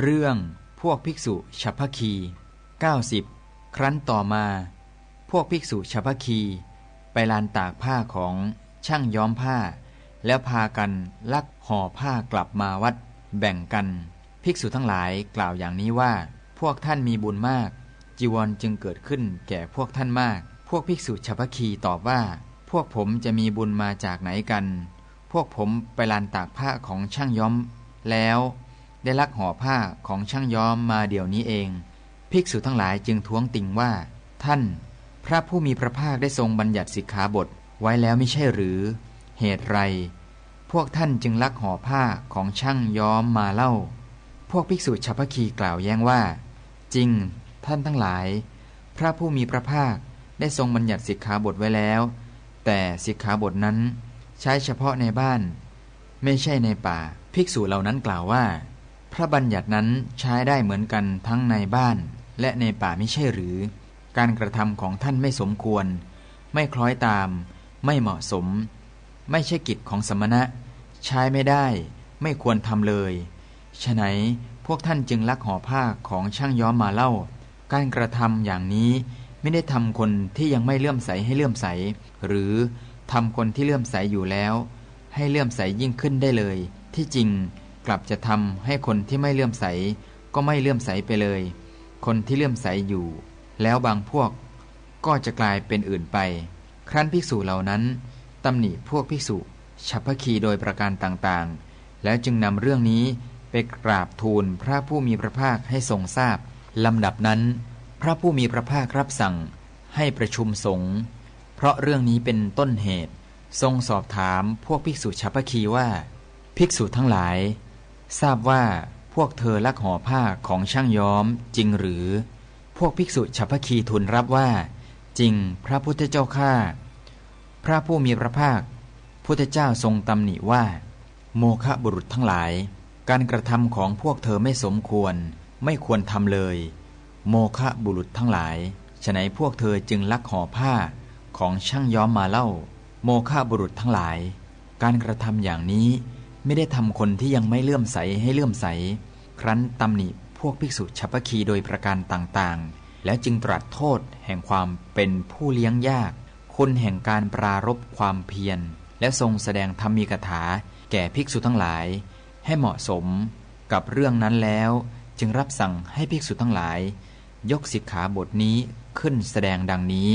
เรื่องพวกภิกษุฉัพพคี 90 ครั้นต่อมา พวกภิกษุฉัพพคี ไปลานตากผ้าของช่างย้อมผ้า แล้วพากันลักห่อผ้ากลับมาวัด แบ่งกัน ภิกษุทั้งหลายกล่าวอย่างนี้ว่า พวกท่านมีบุญมาก จีวรจึงเกิดขึ้นแก่พวกท่านมาก พวกภิกษุฉัพพคีตอบว่า พวกผมจะมีบุญมาจากไหนกัน พวกผมไปลานตากผ้าของช่างย้อม แล้ว ได้ลักห่อผ้าของช่างย้อมมาเดี๋ยวนี้เอง ภิกษุทั้งหลายจึงท้วงติงว่า ท่าน พระผู้มีพระภาคได้ทรงบัญญัติสิกขาบทไว้แล้วไม่ใช่หรือ เหตุไร พวกท่านจึงลักห่อผ้าของช่างย้อมมาเล่า พวกภิกษุฉัพพคีกล่าวแย้งว่า จริง ท่านทั้งหลาย พระผู้มีพระภาคได้ทรงบัญญัติสิกขาบทไว้แล้ว แต่สิกขาบทนั้นใช้เฉพาะในบ้าน ไม่ใช่ในป่า ภิกษุเหล่านั้นกล่าวว่า พระบัญญัตินั้นใช้ได้เหมือนกันทั้งในบ้านและในป่าไม่ใช่หรือ การกระทำของท่านไม่สมควร ไม่คล้อยตาม ไม่เหมาะสม ไม่ใช่กิจของสมณะ ใช้ไม่ได้ ไม่ควรทำเลยฉะไหนพวกท่านจึงลักห่อผ้าของช่างย้อมมาเล่า การกระทำอย่างนี้ไม่ได้ทำคนที่ยังไม่เลื่อมใสให้เลื่อมใส หรือทำคนที่เลื่อมใสอยู่แล้ว ให้เลื่อมใสยิ่งขึ้นได้เลย ที่จริง กลับจะทำให้คนที่ไม่เลื่อมใสก็ไม่เลื่อมใสไปเลย คนที่เลื่อมใสอยู่ แล้วบางพวกก็จะกลายเป็นอื่นไป ครั้นภิกษุเหล่านั้นตำหนิพวกภิกษุฉัพพคีโดยประการต่างๆ แล้วจึงนำเรื่องนี้ไปกราบทูลพระผู้มีพระภาคให้ทรงทราบลำดับนั้น พระผู้มีพระภาครับสั่งให้ประชุมสงฆ์เพราะเรื่องนี้เป็นต้นเหตุ ทรงสอบถามพวกภิกษุฉัพพคีว่า ภิกษุทั้งหลาย ทราบว่าพวกเธอลักห่อผ้าของช่างย้อมจริงหรือ พวกภิกษุฉัพพคีทูลรับว่า จริงพระพุทธเจ้าข้าพระผู้มีพระภาค พุทธเจ้าทรงตำหนิว่า โมฆะบุรุษทั้งหลาย การกระทำของพวกเธอไม่สมควร ไม่ควรทำเลย โมฆะบุรุษทั้งหลายฉะไหนพวกเธอจึงลักห่อผ้าของช่างย้อมมาเล่า โมฆะบุรุษทั้งหลาย การกระทำอย่างนี้ ไม่ได้ทำคนที่ยังไม่เลื่อมใสให้เลื่อมใส ครั้นตำหนิพวกภิกษุฉัพพคีโดยประการต่างๆ แล้วจึงตรัสโทษแห่งความเป็นผู้เลี้ยงยาก คุณแห่งการปรารบความเพียร และทรงแสดงธรรมีกถา แก่ภิกษุทั้งหลาย ให้เหมาะสมกับเรื่องนั้นแล้ว จึงรับสั่งให้ภิกษุทั้งหลาย ยกสิกขาบทนี้ขึ้นแสดงดังนี้